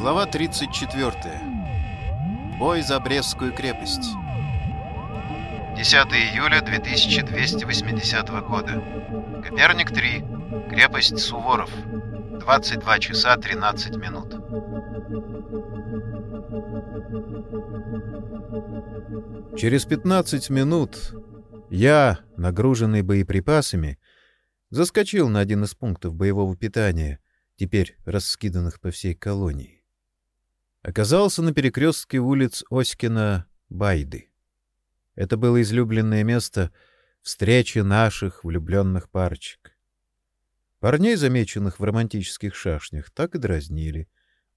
Глава 34. Бой за Брестскую крепость. 10 июля 2280 года. Коперник 3. Крепость Суворов. 22 часа 13 минут. Через 15 минут я, нагруженный боеприпасами, заскочил на один из пунктов боевого питания, теперь раскиданных по всей колонии. Оказался на перекрестке улиц Оськина-Байды. Это было излюбленное место встречи наших влюбленных парочек. Парней, замеченных в романтических шашнях, так и дразнили.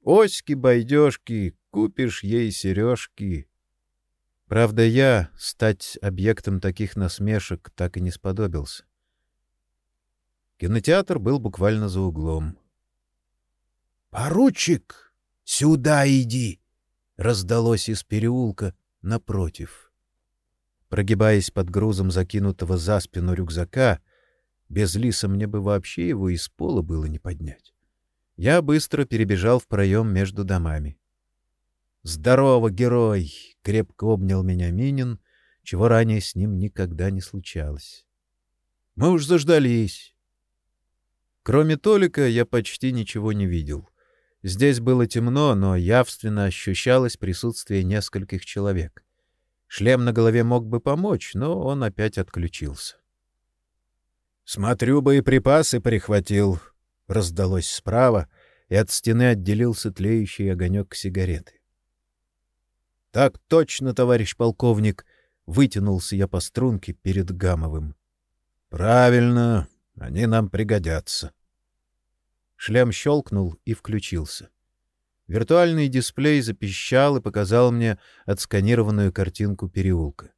«Оськи-байдежки, купишь ей сережки». Правда, я стать объектом таких насмешек так и не сподобился. Кинотеатр был буквально за углом. «Поручик, сюда иди!» — раздалось из переулка напротив. Прогибаясь под грузом закинутого за спину рюкзака, без лиса мне бы вообще его из пола было не поднять. Я быстро перебежал в проем между домами. «Здорово, герой!» — крепко обнял меня Минин, чего ранее с ним никогда не случалось. «Мы уж заждались!» Кроме Толика я почти ничего не видел. Здесь было темно, но явственно ощущалось присутствие нескольких человек. Шлем на голове мог бы помочь, но он опять отключился. «Смотрю, боеприпасы прихватил», — раздалось справа, и от стены отделился тлеющий огонек сигареты. — Так точно, товарищ полковник! — вытянулся я по струнке перед Гамовым. — Правильно, они нам пригодятся. Шлем щелкнул и включился. Виртуальный дисплей запищал и показал мне отсканированную картинку переулка.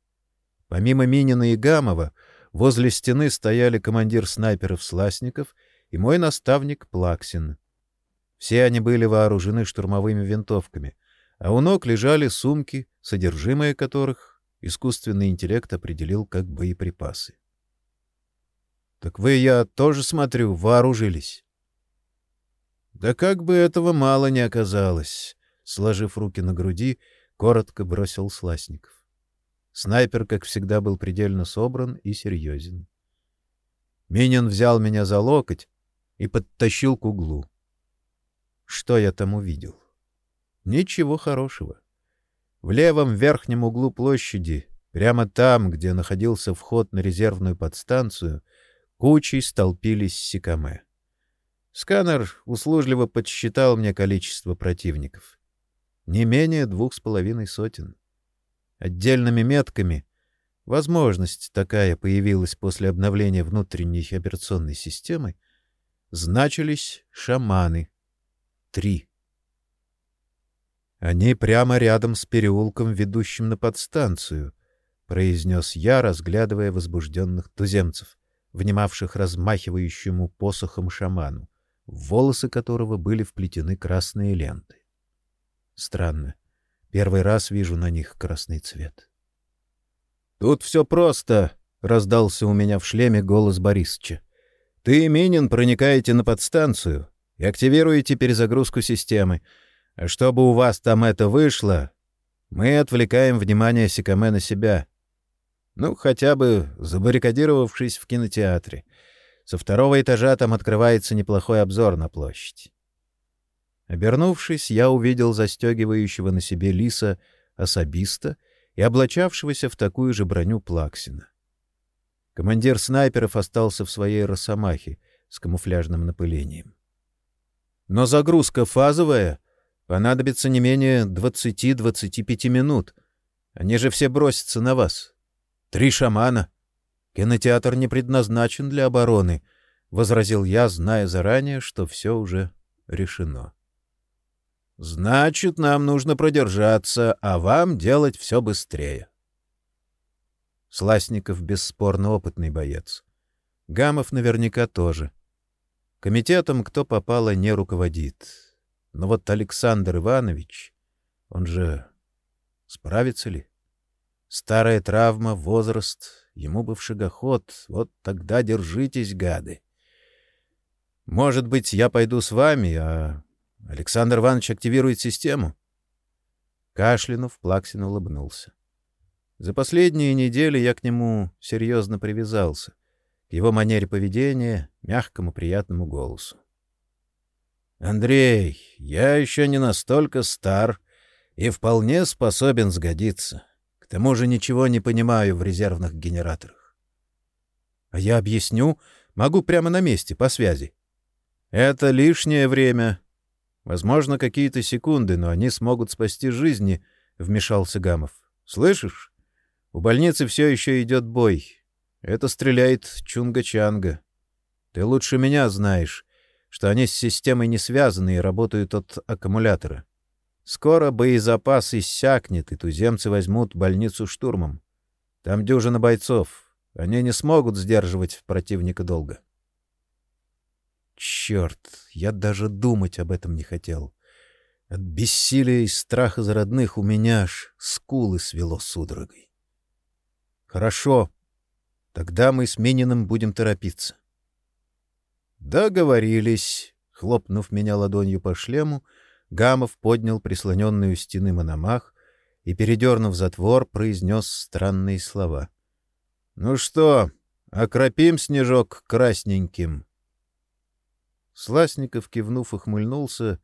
Помимо Минина и Гамова, возле стены стояли командир снайперов Сласников и мой наставник Плаксин. Все они были вооружены штурмовыми винтовками, а у ног лежали сумки, содержимое которых искусственный интеллект определил как боеприпасы. — Так вы, я тоже смотрю, вооружились. — Да как бы этого мало не оказалось, — сложив руки на груди, коротко бросил Сласников. Снайпер, как всегда, был предельно собран и серьезен. Минин взял меня за локоть и подтащил к углу. Что я там увидел? Ничего хорошего. В левом верхнем углу площади, прямо там, где находился вход на резервную подстанцию, кучей столпились сикаме. Сканер услужливо подсчитал мне количество противников. Не менее двух с половиной сотен. Отдельными метками — возможность такая появилась после обновления внутренней операционной системы — значились шаманы. Три. Они прямо рядом с переулком, ведущим на подстанцию, произнес я, разглядывая возбужденных туземцев, внимавших размахивающему посохом шаману, в волосы которого были вплетены красные ленты. Странно. Первый раз вижу на них красный цвет. Тут все просто, раздался у меня в шлеме голос Борисовича. Ты и Минин проникаете на подстанцию и активируете перезагрузку системы. А чтобы у вас там это вышло, мы отвлекаем внимание Сикаме на себя. Ну, хотя бы забаррикадировавшись в кинотеатре. Со второго этажа там открывается неплохой обзор на площадь. Обернувшись, я увидел застегивающего на себе лиса особиста и облачавшегося в такую же броню Плаксина. Командир снайперов остался в своей росомахе с камуфляжным напылением. Но загрузка фазовая, Понадобится не менее 20-25 минут. Они же все бросятся на вас. Три шамана. Кинотеатр не предназначен для обороны, — возразил я, зная заранее, что все уже решено. — Значит, нам нужно продержаться, а вам делать все быстрее. Сласников бесспорно опытный боец. Гамов наверняка тоже. Комитетом кто попало не руководит. Но вот Александр Иванович, он же справится ли? Старая травма, возраст, ему бы в шагоход, вот тогда держитесь, гады. Может быть, я пойду с вами, а Александр Иванович активирует систему. Кашлянув, Плаксин улыбнулся. За последние недели я к нему серьезно привязался, к его манере поведения, мягкому приятному голосу. «Андрей, я еще не настолько стар и вполне способен сгодиться. Тому же ничего не понимаю в резервных генераторах». «А я объясню, могу прямо на месте, по связи». «Это лишнее время. Возможно, какие-то секунды, но они смогут спасти жизни», — вмешался Гамов. «Слышишь? У больницы все еще идет бой. Это стреляет Чунга-Чанга. Ты лучше меня знаешь, что они с системой не связаны и работают от аккумулятора. Скоро боезапас иссякнет, и туземцы возьмут больницу штурмом. Там дюжина бойцов. Они не смогут сдерживать противника долго. Черт, я даже думать об этом не хотел. От бессилия и страха за родных у меня аж скулы свело судорогой. Хорошо. Тогда мы с Мининым будем торопиться. Договорились. Хлопнув меня ладонью по шлему, Гамов поднял прислоненную стены мономах и, передернув затвор, произнес странные слова. — Ну что, окропим снежок красненьким? Сласников, кивнув, ухмыльнулся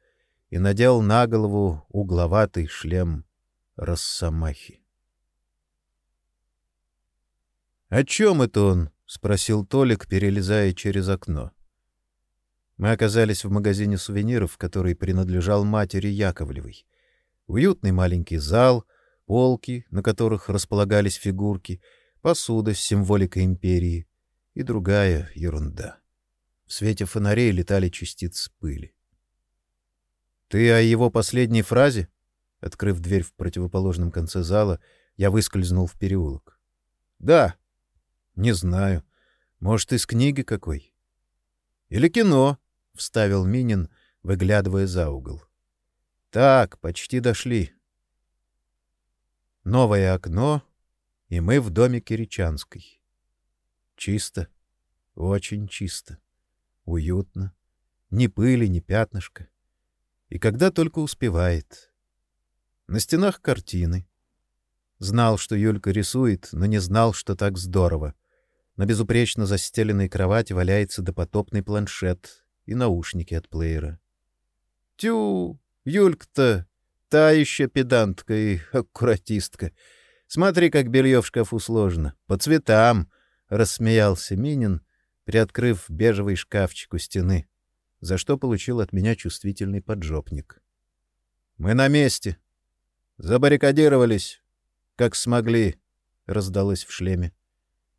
и надел на голову угловатый шлем Росомахи. — О чем это он? — спросил Толик, перелезая через окно. — мы оказались в магазине сувениров, который принадлежал матери Яковлевой. Уютный маленький зал, полки, на которых располагались фигурки, посуда с символикой империи и другая ерунда. В свете фонарей летали частицы пыли. Ты о его последней фразе? Открыв дверь в противоположном конце зала, я выскользнул в переулок. Да. Не знаю. Может, из книги какой? Или кино? — вставил Минин, выглядывая за угол. — Так, почти дошли. Новое окно, и мы в доме Киричанской. Чисто, очень чисто, уютно, ни пыли, ни пятнышка. И когда только успевает. На стенах картины. Знал, что Юлька рисует, но не знал, что так здорово. На безупречно застеленной кровати валяется допотопный планшет и наушники от плеера. «Тю, Юлька-то, та еще педантка и аккуратистка. Смотри, как белье в шкафу сложено. По цветам!» — рассмеялся Минин, приоткрыв бежевый шкафчик у стены, за что получил от меня чувствительный поджопник. «Мы на месте. Забаррикадировались, как смогли», — раздалось в шлеме.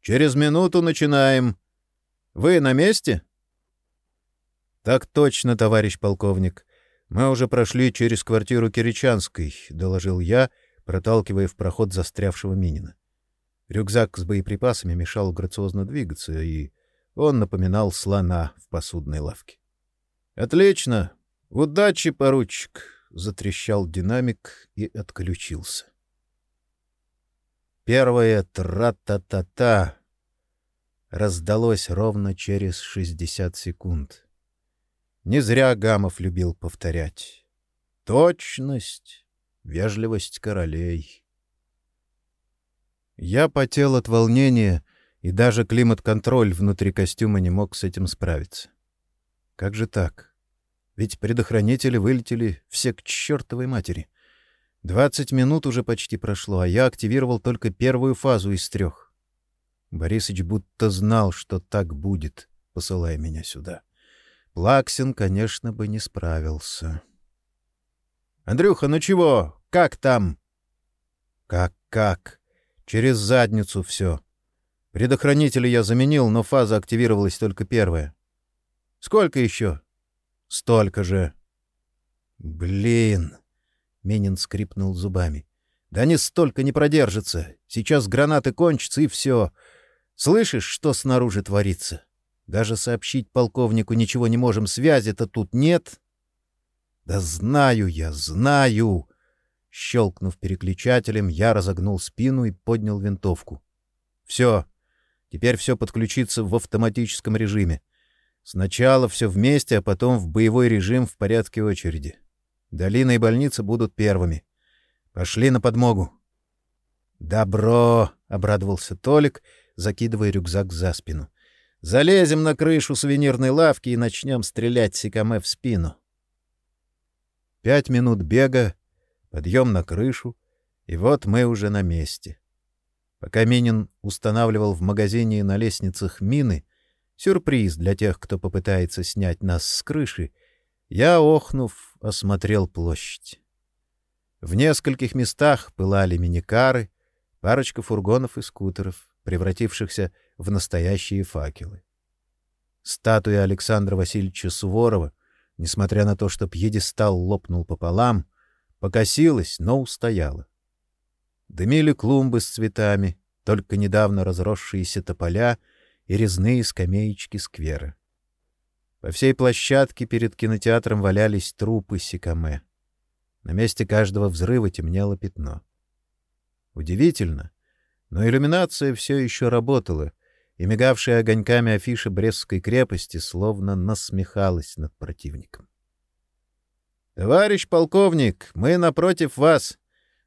«Через минуту начинаем. Вы на месте?» Так точно, товарищ полковник. Мы уже прошли через квартиру Киричанской, доложил я, проталкивая в проход застрявшего Минина. Рюкзак с боеприпасами мешал грациозно двигаться, и он напоминал слона в посудной лавке. Отлично. Удачи, поручик, затрещал динамик и отключился. Первое тра-та-та-та раздалось ровно через шестьдесят секунд. Не зря Гамов любил повторять. Точность, вежливость королей. Я потел от волнения, и даже климат-контроль внутри костюма не мог с этим справиться. Как же так? Ведь предохранители вылетели все к чертовой матери. Двадцать минут уже почти прошло, а я активировал только первую фазу из трех. Борисыч будто знал, что так будет, посылая меня сюда. Плаксин, конечно, бы не справился. «Андрюха, ну чего? Как там?» «Как-как? Через задницу все. Предохранители я заменил, но фаза активировалась только первая. Сколько еще?» «Столько же». «Блин!» — Менин скрипнул зубами. «Да не столько не продержится. Сейчас гранаты кончатся, и все. Слышишь, что снаружи творится?» Даже сообщить полковнику ничего не можем, связи-то тут нет. Да знаю я, знаю. Щелкнув переключателем, я разогнул спину и поднял винтовку. Все. Теперь все подключится в автоматическом режиме. Сначала все вместе, а потом в боевой режим в порядке очереди. Долина и больница будут первыми. Пошли на подмогу. Добро, обрадовался Толик, закидывая рюкзак за спину. Залезем на крышу сувенирной лавки и начнем стрелять Сикаме в спину. Пять минут бега, подъем на крышу, и вот мы уже на месте. Пока Минин устанавливал в магазине на лестницах мины, Сюрприз для тех, кто попытается снять нас с крыши. Я, охнув, осмотрел площадь. В нескольких местах пылали миникары, парочка фургонов и скутеров, превратившихся в настоящие факелы. Статуя Александра Васильевича Суворова, несмотря на то, что пьедестал лопнул пополам, покосилась, но устояла. Дымили клумбы с цветами, только недавно разросшиеся тополя — и резные скамеечки сквера. По всей площадке перед кинотеатром валялись трупы Сикаме. На месте каждого взрыва темнело пятно. Удивительно, но иллюминация все еще работала, и мигавшая огоньками афиша Брестской крепости словно насмехалась над противником. «Товарищ полковник, мы напротив вас,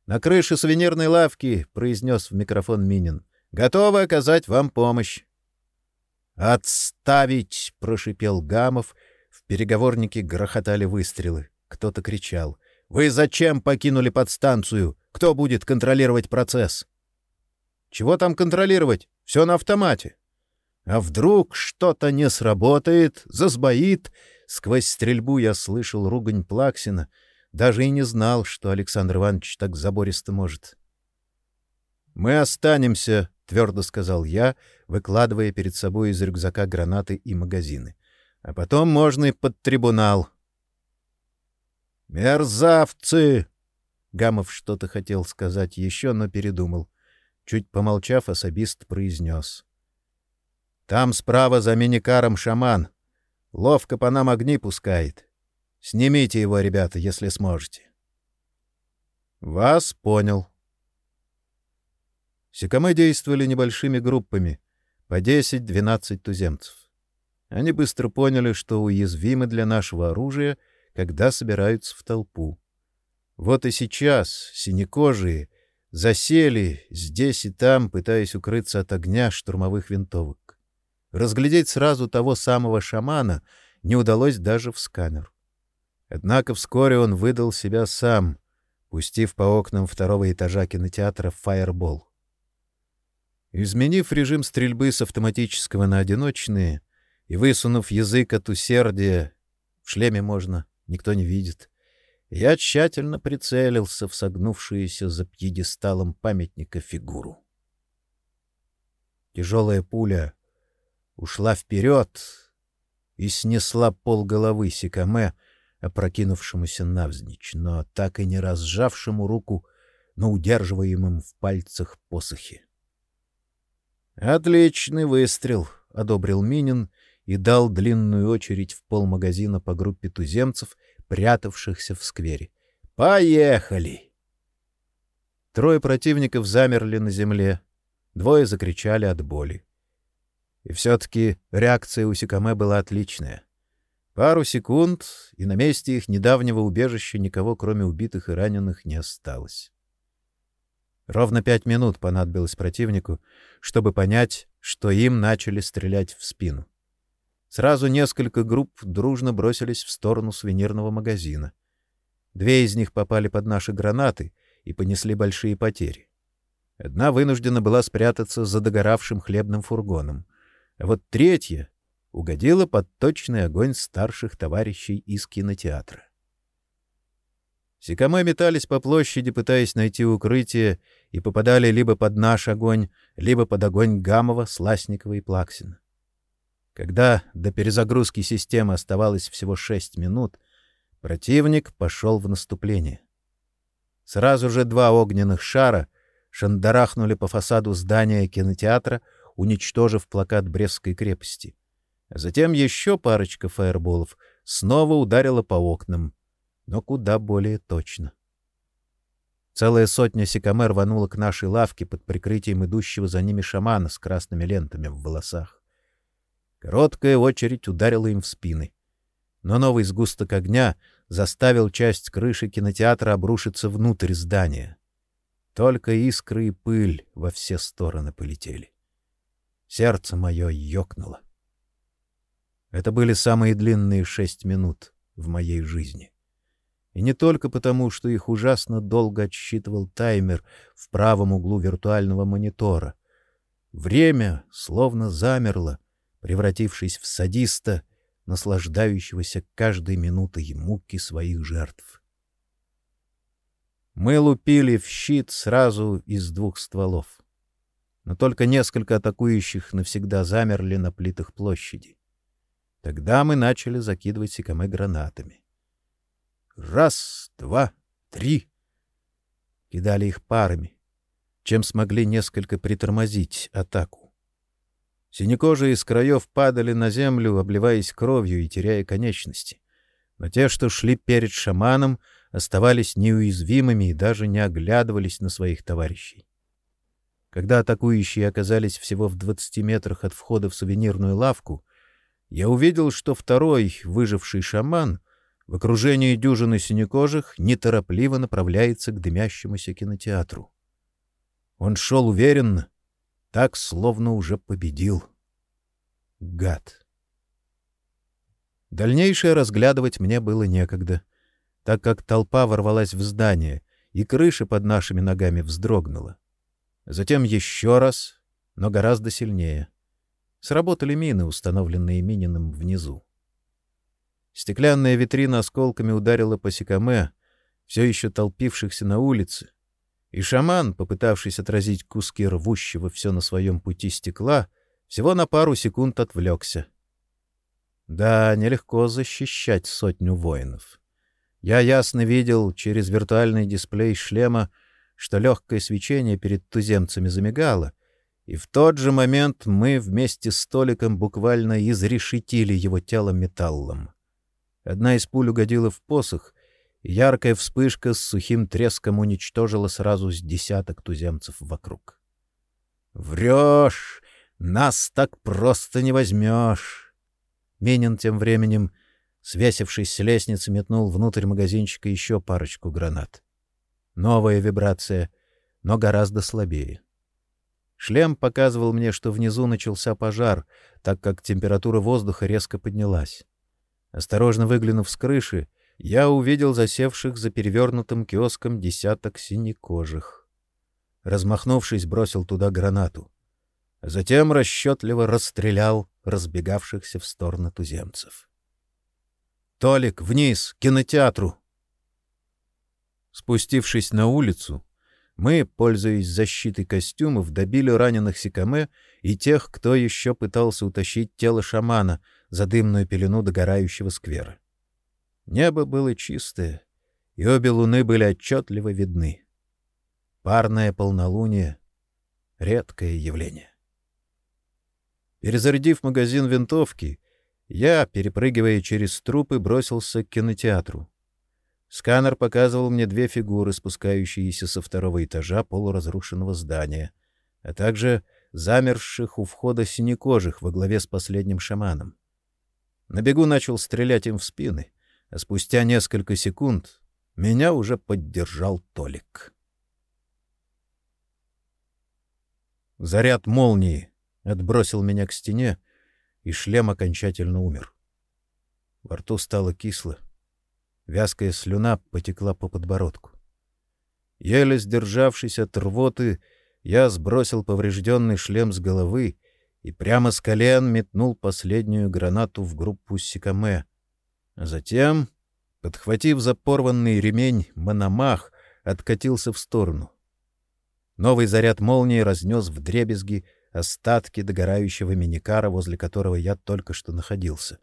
на крыше сувенирной лавки», — произнес в микрофон Минин. «Готовы оказать вам помощь». «Отставить!» — прошипел Гамов. В переговорнике грохотали выстрелы. Кто-то кричал. «Вы зачем покинули подстанцию? Кто будет контролировать процесс?» «Чего там контролировать? Все на автомате». «А вдруг что-то не сработает, засбоит?» Сквозь стрельбу я слышал ругань Плаксина. Даже и не знал, что Александр Иванович так забористо может. «Мы останемся», — твердо сказал я, выкладывая перед собой из рюкзака гранаты и магазины. «А потом можно и под трибунал». «Мерзавцы!» Гамов что-то хотел сказать еще, но передумал. Чуть помолчав, особист произнес. «Там справа за миникаром шаман. Ловко по нам огни пускает. Снимите его, ребята, если сможете». «Вас понял», Сикамы действовали небольшими группами, по 10-12 туземцев. Они быстро поняли, что уязвимы для нашего оружия, когда собираются в толпу. Вот и сейчас синекожие засели здесь и там, пытаясь укрыться от огня штурмовых винтовок. Разглядеть сразу того самого шамана не удалось даже в сканер. Однако вскоре он выдал себя сам, пустив по окнам второго этажа кинотеатра «Фаербол». Изменив режим стрельбы с автоматического на одиночные и высунув язык от усердия, в шлеме можно, никто не видит, я тщательно прицелился в согнувшуюся за пьедесталом памятника фигуру. Тяжелая пуля ушла вперед и снесла пол головы Сикаме, опрокинувшемуся навзничь, но так и не разжавшему руку на удерживаемом в пальцах посохе. Отличный выстрел, одобрил Минин и дал длинную очередь в пол магазина по группе туземцев, прятавшихся в сквере. Поехали. Трое противников замерли на земле, двое закричали от боли. И все таки реакция у Сикаме была отличная. Пару секунд, и на месте их недавнего убежища никого, кроме убитых и раненых, не осталось. Ровно пять минут понадобилось противнику, чтобы понять, что им начали стрелять в спину. Сразу несколько групп дружно бросились в сторону сувенирного магазина. Две из них попали под наши гранаты и понесли большие потери. Одна вынуждена была спрятаться за догоравшим хлебным фургоном, а вот третья угодила под точный огонь старших товарищей из кинотеатра. Сикамы метались по площади, пытаясь найти укрытие, и попадали либо под наш огонь, либо под огонь Гамова, Сласникова и Плаксина. Когда до перезагрузки системы оставалось всего шесть минут, противник пошел в наступление. Сразу же два огненных шара шандарахнули по фасаду здания кинотеатра, уничтожив плакат Брестской крепости. А затем еще парочка фаерболов снова ударила по окнам — но куда более точно. Целая сотня сикамер рванула к нашей лавке под прикрытием идущего за ними шамана с красными лентами в волосах. Короткая очередь ударила им в спины. Но новый сгусток огня заставил часть крыши кинотеатра обрушиться внутрь здания. Только искры и пыль во все стороны полетели. Сердце мое ёкнуло. Это были самые длинные шесть минут в моей жизни. И не только потому, что их ужасно долго отсчитывал таймер в правом углу виртуального монитора. Время словно замерло, превратившись в садиста, наслаждающегося каждой минутой муки своих жертв. Мы лупили в щит сразу из двух стволов. Но только несколько атакующих навсегда замерли на плитах площади. Тогда мы начали закидывать Сикаме гранатами. Раз, два, три. Кидали их парами, чем смогли несколько притормозить атаку. Синекожие из краев падали на землю, обливаясь кровью и теряя конечности. Но те, что шли перед шаманом, оставались неуязвимыми и даже не оглядывались на своих товарищей. Когда атакующие оказались всего в двадцати метрах от входа в сувенирную лавку, я увидел, что второй, выживший шаман, в окружении дюжины синекожих неторопливо направляется к дымящемуся кинотеатру. Он шел уверенно, так, словно уже победил. Гад. Дальнейшее разглядывать мне было некогда, так как толпа ворвалась в здание, и крыша под нашими ногами вздрогнула. Затем еще раз, но гораздо сильнее. Сработали мины, установленные Мининым внизу. Стеклянная витрина осколками ударила по Сикаме, все еще толпившихся на улице, и шаман, попытавшись отразить куски рвущего все на своем пути стекла, всего на пару секунд отвлекся. Да, нелегко защищать сотню воинов. Я ясно видел через виртуальный дисплей шлема, что легкое свечение перед туземцами замигало, и в тот же момент мы вместе с Толиком буквально изрешетили его тело металлом. Одна из пуль угодила в посох, Яркая вспышка с сухим треском уничтожила сразу с десяток туземцев вокруг. «Врешь! Нас так просто не возьмешь!» Менин тем временем, свесившись с лестницы, метнул внутрь магазинчика еще парочку гранат. Новая вибрация, но гораздо слабее. Шлем показывал мне, что внизу начался пожар, так как температура воздуха резко поднялась. Осторожно выглянув с крыши, я увидел засевших за перевернутым киоском десяток синекожих. Размахнувшись, бросил туда гранату. Затем расчетливо расстрелял разбегавшихся в сторону туземцев. «Толик, вниз, к кинотеатру!» Спустившись на улицу, мы, пользуясь защитой костюмов, добили раненых Сикаме и тех, кто еще пытался утащить тело шамана за дымную пелену догорающего сквера. Небо было чистое, и обе луны были отчетливо видны. Парное полнолуние — редкое явление. Перезарядив магазин винтовки, я, перепрыгивая через трупы, бросился к кинотеатру. Сканер показывал мне две фигуры, спускающиеся со второго этажа полуразрушенного здания, а также замерзших у входа синекожих во главе с последним шаманом. На бегу начал стрелять им в спины — а спустя несколько секунд меня уже поддержал Толик. Заряд молнии отбросил меня к стене, и шлем окончательно умер. Во рту стало кисло. Вязкая слюна потекла по подбородку. Еле сдержавшись от рвоты, я сбросил поврежденный шлем с головы и прямо с колен метнул последнюю гранату в группу Сикаме, затем, подхватив за порванный ремень, Мономах откатился в сторону. Новый заряд молнии разнес вдребезги остатки догорающего миникара, возле которого я только что находился.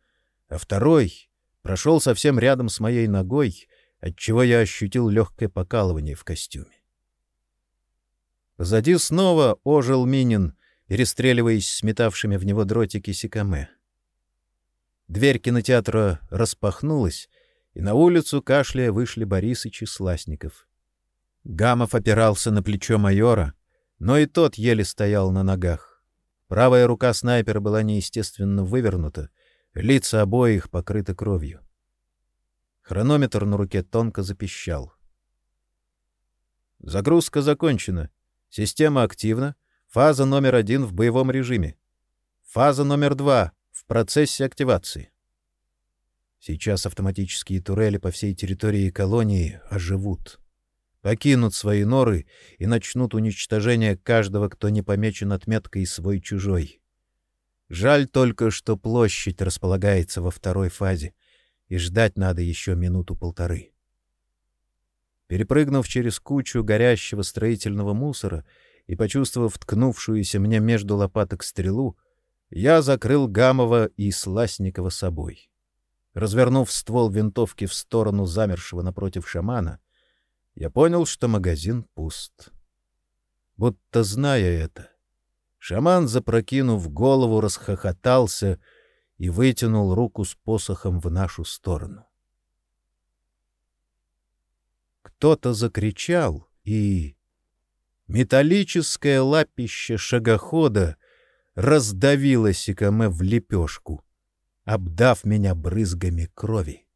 А второй прошел совсем рядом с моей ногой, отчего я ощутил легкое покалывание в костюме. Позади снова ожил Минин, перестреливаясь сметавшими в него дротики Сикаме. Дверь кинотеатра распахнулась, и на улицу кашляя вышли Борисыч и Сласников. Гамов опирался на плечо майора, но и тот еле стоял на ногах. Правая рука снайпера была неестественно вывернута, лица обоих покрыты кровью. Хронометр на руке тонко запищал. Загрузка закончена. Система активна. Фаза номер один в боевом режиме. Фаза номер два процессе активации. Сейчас автоматические турели по всей территории колонии оживут. Покинут свои норы и начнут уничтожение каждого, кто не помечен отметкой свой-чужой. Жаль только, что площадь располагается во второй фазе, и ждать надо еще минуту-полторы. Перепрыгнув через кучу горящего строительного мусора и почувствовав ткнувшуюся мне между лопаток стрелу, я закрыл Гамова и Сласникова собой. Развернув ствол винтовки в сторону замершего напротив шамана, я понял, что магазин пуст. Будто зная это, шаман, запрокинув голову, расхохотался и вытянул руку с посохом в нашу сторону. Кто-то закричал, и металлическое лапище шагохода раздавило Сикаме в лепешку, обдав меня брызгами крови.